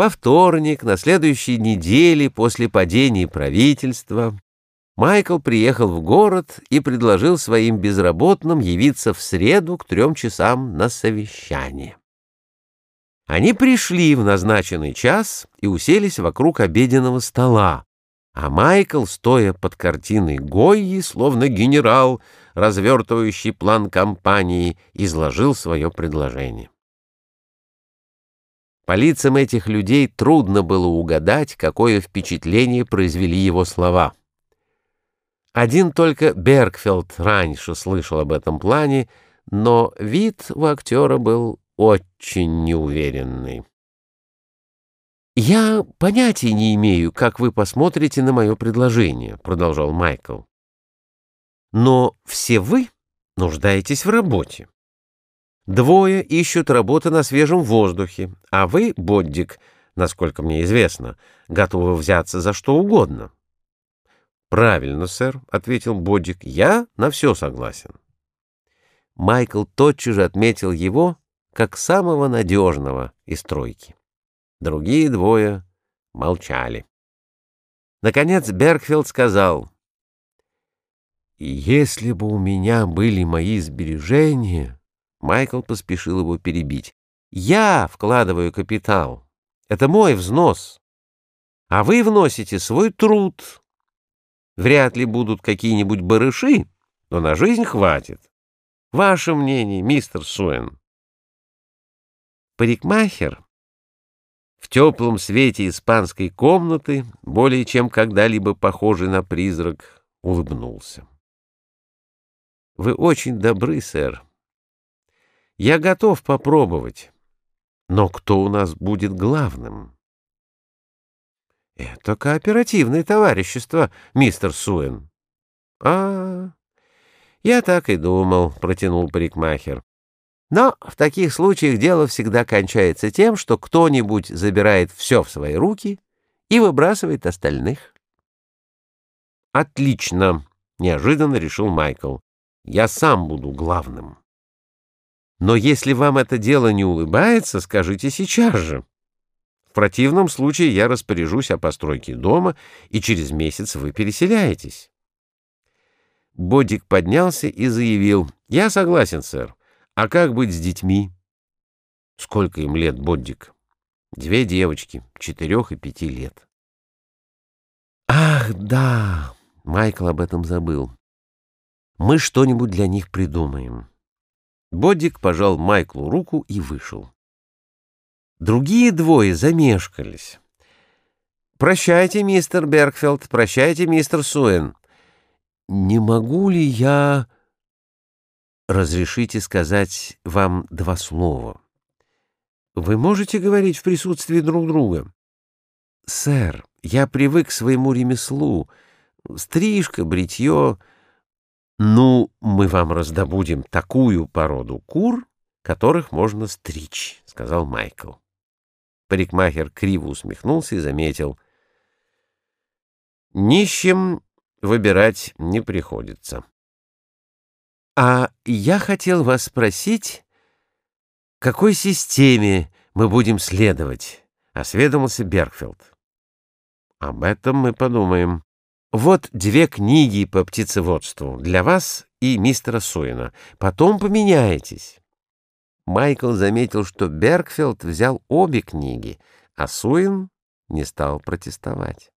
Во вторник, на следующей неделе после падения правительства, Майкл приехал в город и предложил своим безработным явиться в среду к трем часам на совещание. Они пришли в назначенный час и уселись вокруг обеденного стола, а Майкл, стоя под картиной Гойи, словно генерал, развертывающий план кампании, изложил свое предложение. По лицам этих людей трудно было угадать, какое впечатление произвели его слова. Один только Бергфелд раньше слышал об этом плане, но вид у актера был очень неуверенный. «Я понятия не имею, как вы посмотрите на мое предложение», — продолжал Майкл. «Но все вы нуждаетесь в работе. Двое ищут работы на свежем воздухе, а вы, Боддик, насколько мне известно, готовы взяться за что угодно. «Правильно, сэр», — ответил Боддик, — «я на все согласен». Майкл тотчас же отметил его как самого надежного из тройки. Другие двое молчали. Наконец Бергфилд сказал, «Если бы у меня были мои сбережения...» Майкл поспешил его перебить. «Я вкладываю капитал. Это мой взнос. А вы вносите свой труд. Вряд ли будут какие-нибудь барыши, но на жизнь хватит. Ваше мнение, мистер Суэн?» Парикмахер в теплом свете испанской комнаты, более чем когда-либо похожий на призрак, улыбнулся. «Вы очень добры, сэр», я готов попробовать. Но кто у нас будет главным? Это кооперативное товарищество, мистер Суэн. А, я так и думал, протянул парикмахер. Но в таких случаях дело всегда кончается тем, что кто-нибудь забирает все в свои руки и выбрасывает остальных. Отлично, неожиданно решил Майкл. Я сам буду главным. Но если вам это дело не улыбается, скажите сейчас же. В противном случае я распоряжусь о постройке дома, и через месяц вы переселяетесь. Бодик поднялся и заявил, «Я согласен, сэр. А как быть с детьми?» «Сколько им лет, Бодик?» «Две девочки, четырех и пяти лет». «Ах, да!» — Майкл об этом забыл. «Мы что-нибудь для них придумаем». Бодик пожал Майклу руку и вышел. Другие двое замешкались. «Прощайте, мистер Бергфелд, прощайте, мистер Суэн. Не могу ли я...» «Разрешите сказать вам два слова. Вы можете говорить в присутствии друг друга?» «Сэр, я привык к своему ремеслу. Стрижка, бритье...» «Ну, мы вам раздобудем такую породу кур, которых можно стричь», — сказал Майкл. Парикмахер криво усмехнулся и заметил. «Нищим выбирать не приходится». «А я хотел вас спросить, какой системе мы будем следовать?» — осведомился Бергфилд. «Об этом мы подумаем». Вот две книги по птицеводству для вас и мистера Суина. Потом поменяетесь. Майкл заметил, что Бергфелд взял обе книги, а Суин не стал протестовать.